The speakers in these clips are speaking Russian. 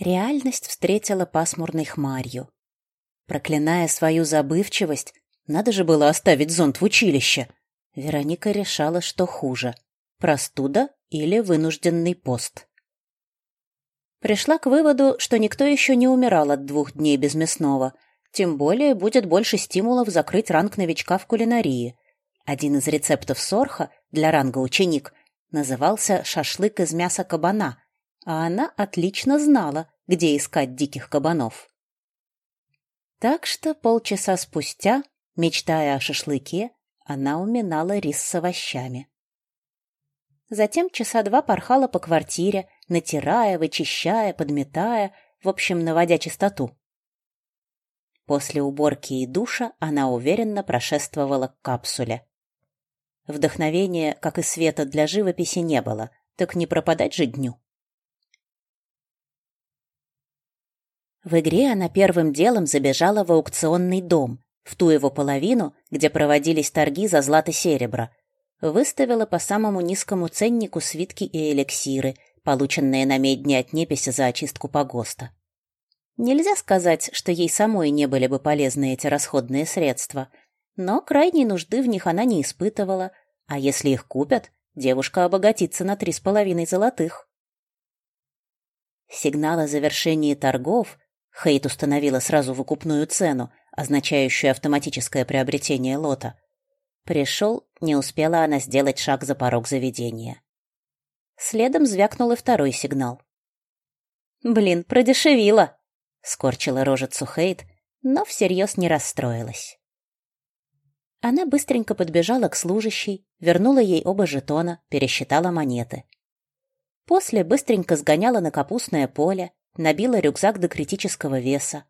Реальность встретила пасмурной хмарью. Проклиная свою забывчивость, надо же было оставить зонт в училище. Вероника решала, что хуже – простуда или вынужденный пост. Пришла к выводу, что никто еще не умирал от двух дней без мясного, тем более будет больше стимулов закрыть ранг новичка в кулинарии. Один из рецептов сорха для ранга ученик назывался «шашлык из мяса кабана», а она отлично знала, где искать диких кабанов. Так что полчаса спустя, мечтая о шашлыке, она уминала рис с овощами. Затем часа два порхала по квартире, натирая, вычищая, подметая, в общем, наводя чистоту. После уборки и душа она уверенно прошествовала к капсуле. Вдохновения, как и света для живописи, не было, так не пропадать же дню. В игре она первым делом забежала в аукционный дом, в ту его половину, где проводились торги за злато-серебро. Выставила по самому низкому ценнику свитки и эликсиры, полученные на медне от неписи за очистку погоста. Нельзя сказать, что ей самой не были бы полезны эти расходные средства, но крайней нужды в них она не испытывала, а если их купят, девушка обогатится на три с половиной золотых. Сигнал о завершении торгов Хейт установила сразу выкупную цену, означающую автоматическое приобретение лота. Пришел, не успела она сделать шаг за порог заведения. Следом звякнул и второй сигнал. «Блин, продешевила!» — скорчила рожицу Хейт, но всерьез не расстроилась. Она быстренько подбежала к служащей, вернула ей оба жетона, пересчитала монеты. После быстренько сгоняла на капустное поле, набила рюкзак до критического веса.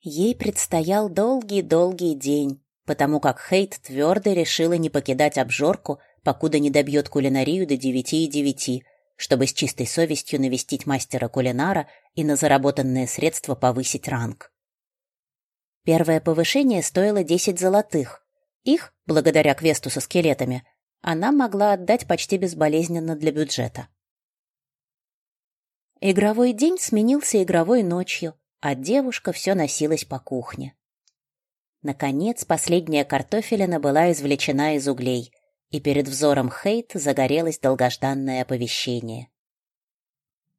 Ей предстоял долгий-долгий день, потому как Хейт твердо решила не покидать обжорку, покуда не добьет кулинарию до девяти и девяти, чтобы с чистой совестью навестить мастера-кулинара и на заработанные средства повысить ранг. Первое повышение стоило десять золотых. Их, благодаря квесту со скелетами, она могла отдать почти безболезненно для бюджета. Игровой день сменился игровой ночью, а девушка все носилась по кухне. Наконец, последняя картофелина была извлечена из углей, и перед взором Хейт загорелось долгожданное оповещение.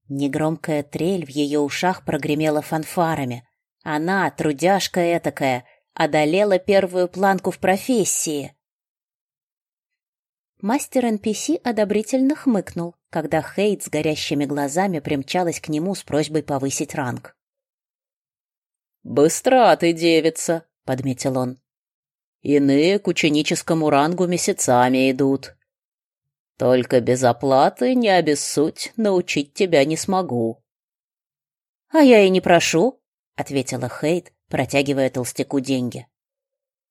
Негромкая трель в ее ушах прогремела фанфарами. Она, трудяжка этакая, одолела первую планку в профессии. Мастер NPC одобрительно хмыкнул, когда Хейт с горящими глазами примчалась к нему с просьбой повысить ранг. «Быстра ты, девица!» — подметил он. «Иные к ученическому рангу месяцами идут. Только без оплаты, не обессудь, научить тебя не смогу». «А я и не прошу», — ответила Хейт, протягивая толстяку деньги.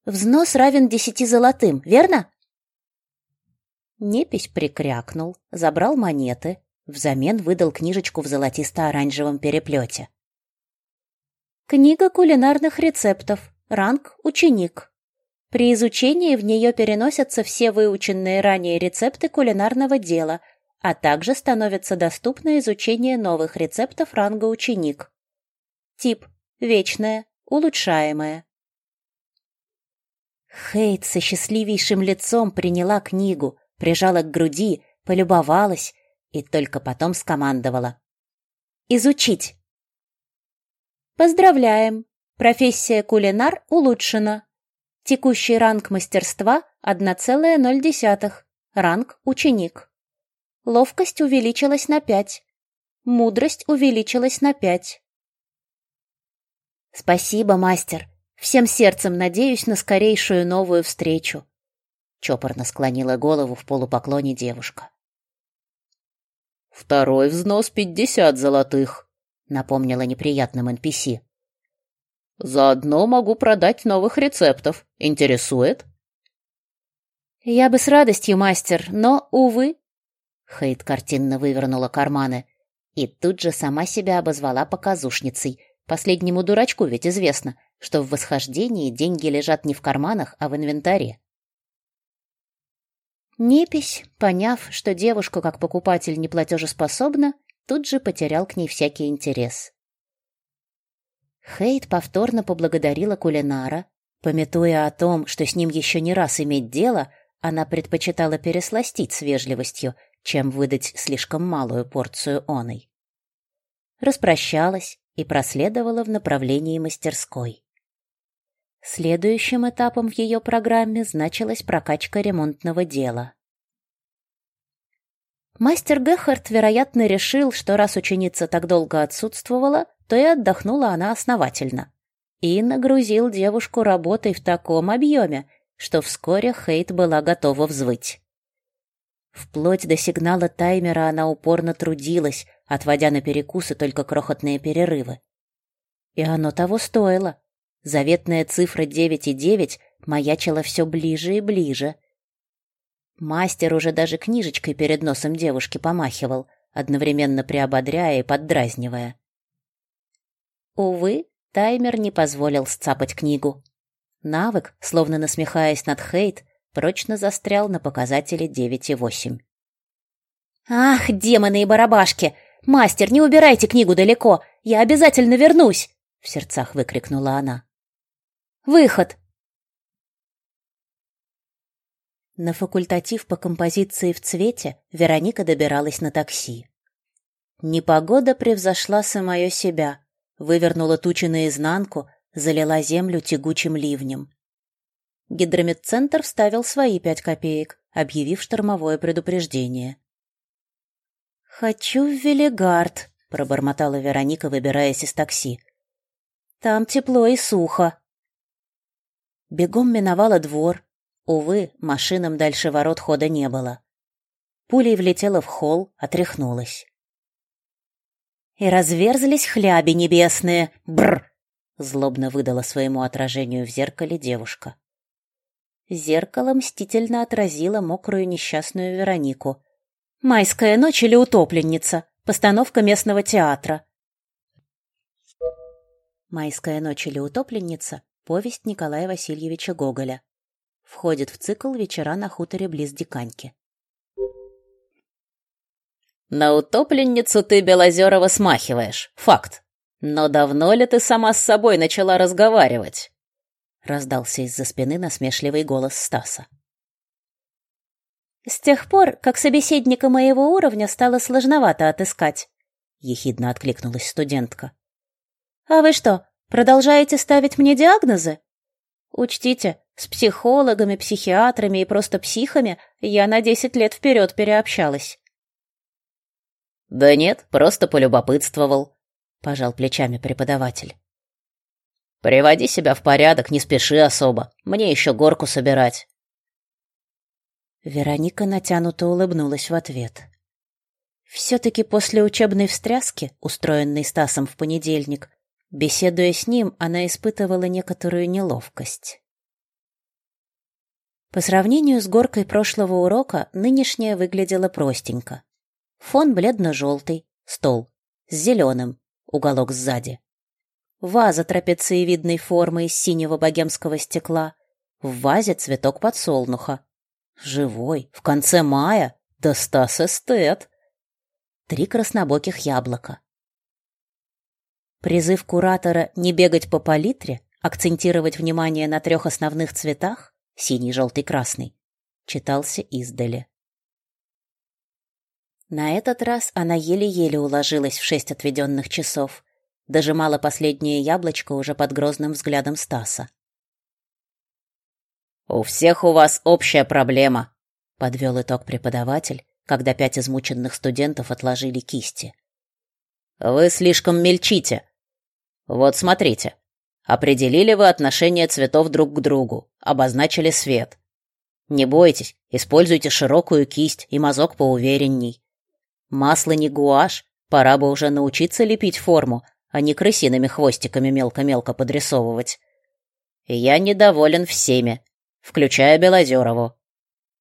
«Взнос равен десяти золотым, верно?» Непись прикрякнул, забрал монеты, взамен выдал книжечку в золотисто-оранжевом переплете. Книга кулинарных рецептов. Ранг «Ученик». При изучении в нее переносятся все выученные ранее рецепты кулинарного дела, а также становится доступно изучение новых рецептов ранга «Ученик». Тип – вечное, улучшаемое. Хейт со счастливейшим лицом приняла книгу, прижала к груди, полюбовалась и только потом скомандовала. «Изучить!» «Поздравляем! Профессия кулинар улучшена. Текущий ранг мастерства 1,0. Ранг ученик. Ловкость увеличилась на 5. Мудрость увеличилась на 5. Спасибо, мастер. Всем сердцем надеюсь на скорейшую новую встречу. Чопорно склонила голову в полупоклоне девушка. «Второй взнос пятьдесят золотых», — напомнила неприятным NPC. «Заодно могу продать новых рецептов. Интересует?» «Я бы с радостью, мастер, но, увы...» Хейт картинно вывернула карманы и тут же сама себя обозвала показушницей. Последнему дурачку ведь известно, что в восхождении деньги лежат не в карманах, а в инвентаре. Непись, поняв, что девушка как покупатель не платежеспособна, тут же потерял к ней всякий интерес. Хейт повторно поблагодарила кулинара, пометуя о том, что с ним еще не раз иметь дело, она предпочитала пересластить с вежливостью, чем выдать слишком малую порцию оной. Распрощалась и проследовала в направлении мастерской. Следующим этапом в ее программе значилась прокачка ремонтного дела. Мастер Гехард, вероятно, решил, что раз ученица так долго отсутствовала, то и отдохнула она основательно. И нагрузил девушку работой в таком объеме, что вскоре Хейт была готова взвыть. Вплоть до сигнала таймера она упорно трудилась, отводя на перекусы только крохотные перерывы. И оно того стоило. Заветная цифра 9,9 маячила все ближе и ближе — Мастер уже даже книжечкой перед носом девушки помахивал, одновременно приободряя и поддразнивая. Увы, таймер не позволил сцапать книгу. Навык, словно насмехаясь над Хейт, прочно застрял на показателе 9,8. «Ах, демоны и барабашки! Мастер, не убирайте книгу далеко! Я обязательно вернусь!» — в сердцах выкрикнула она. «Выход!» На факультатив по композиции в цвете Вероника добиралась на такси. Непогода превзошла самое себя, вывернула тучи наизнанку, залила землю тягучим ливнем. Гидрометцентр вставил свои пять копеек, объявив штормовое предупреждение. «Хочу в Велигард», — пробормотала Вероника, выбираясь из такси. «Там тепло и сухо». Бегом миновала двор, Увы, машинам дальше ворот хода не было. Пулей влетела в холл, отряхнулась. «И разверзлись хляби небесные! Бр! злобно выдала своему отражению в зеркале девушка. Зеркало мстительно отразило мокрую несчастную Веронику. «Майская ночь или утопленница? Постановка местного театра». «Майская ночь или утопленница» — повесть Николая Васильевича Гоголя. Входит в цикл «Вечера на хуторе близ Диканьки». «На утопленницу ты, Белозерова, смахиваешь. Факт. Но давно ли ты сама с собой начала разговаривать?» Раздался из-за спины насмешливый голос Стаса. «С тех пор, как собеседника моего уровня стало сложновато отыскать», — ехидно откликнулась студентка. «А вы что, продолжаете ставить мне диагнозы? Учтите, с психологами, психиатрами и просто психами я на десять лет вперед переобщалась. «Да нет, просто полюбопытствовал», — пожал плечами преподаватель. «Приводи себя в порядок, не спеши особо. Мне еще горку собирать». Вероника натянуто улыбнулась в ответ. Все-таки после учебной встряски, устроенной Стасом в понедельник, беседуя с ним, она испытывала некоторую неловкость. По сравнению с горкой прошлого урока, нынешняя выглядела простенько. Фон бледно-желтый, стол, с зеленым, уголок сзади. Ваза трапециевидной формы из синего богемского стекла. В вазе цветок подсолнуха. Живой, в конце мая, да Стас эстет. Три краснобоких яблока. Призыв куратора не бегать по палитре, акцентировать внимание на трех основных цветах, синий, желтый, красный, читался издали. На этот раз она еле-еле уложилась в шесть отведенных часов, дожимала последнее яблочко уже под грозным взглядом Стаса. «У всех у вас общая проблема», — подвел итог преподаватель, когда пять измученных студентов отложили кисти. «Вы слишком мельчите. Вот смотрите, Определили вы отношение цветов друг к другу, обозначили свет. Не бойтесь, используйте широкую кисть и мазок поуверенней. Масло не гуашь, пора бы уже научиться лепить форму, а не крысиными хвостиками мелко-мелко подрисовывать. Я недоволен всеми, включая Белозерову.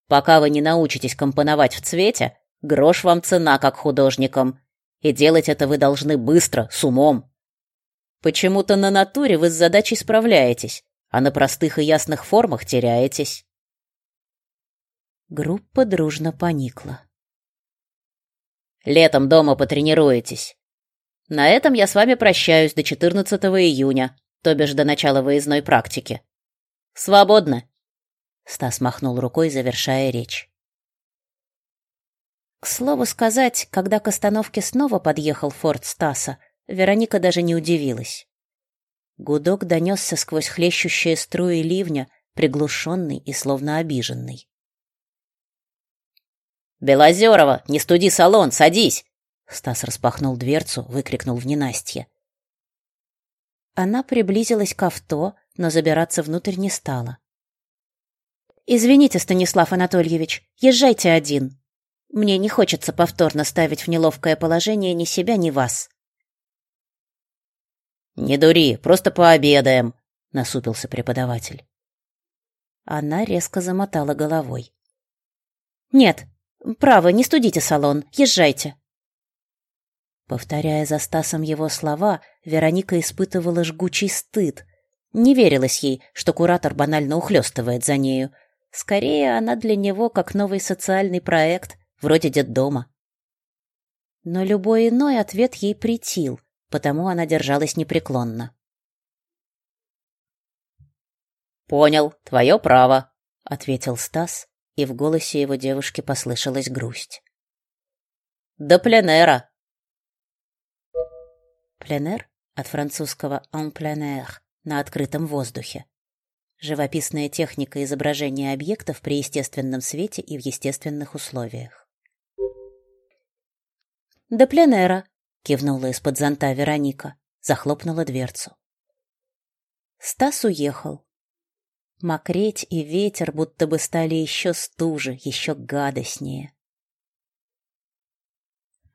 Пока вы не научитесь компоновать в цвете, грош вам цена как художникам. И делать это вы должны быстро, с умом. Почему-то на натуре вы с задачей справляетесь, а на простых и ясных формах теряетесь. Группа дружно поникла. Летом дома потренируетесь. На этом я с вами прощаюсь до 14 июня, то бишь до начала выездной практики. Свободно. Стас махнул рукой, завершая речь. К слову сказать, когда к остановке снова подъехал форт Стаса, Вероника даже не удивилась. Гудок донесся сквозь хлещущие струи ливня, приглушенный и словно обиженный. «Белозерова, не студи салон, садись!» Стас распахнул дверцу, выкрикнул в ненастье. Она приблизилась к авто, но забираться внутрь не стала. «Извините, Станислав Анатольевич, езжайте один. Мне не хочется повторно ставить в неловкое положение ни себя, ни вас». «Не дури, просто пообедаем», — насупился преподаватель. Она резко замотала головой. «Нет, право, не студите салон, езжайте». Повторяя за Стасом его слова, Вероника испытывала жгучий стыд. Не верилось ей, что куратор банально ухлёстывает за нею. Скорее, она для него как новый социальный проект, вроде детдома. Но любой иной ответ ей притил, потому она держалась непреклонно. «Понял, твое право», — ответил Стас, и в голосе его девушки послышалась грусть. «До пленера», Пленер от французского en plein на открытом воздухе. Живописная техника изображения объектов при естественном свете и в естественных условиях. «До пленера!» — кивнула из-под зонта Вероника, захлопнула дверцу. Стас уехал. Мокреть и ветер будто бы стали еще стуже, еще гадостнее.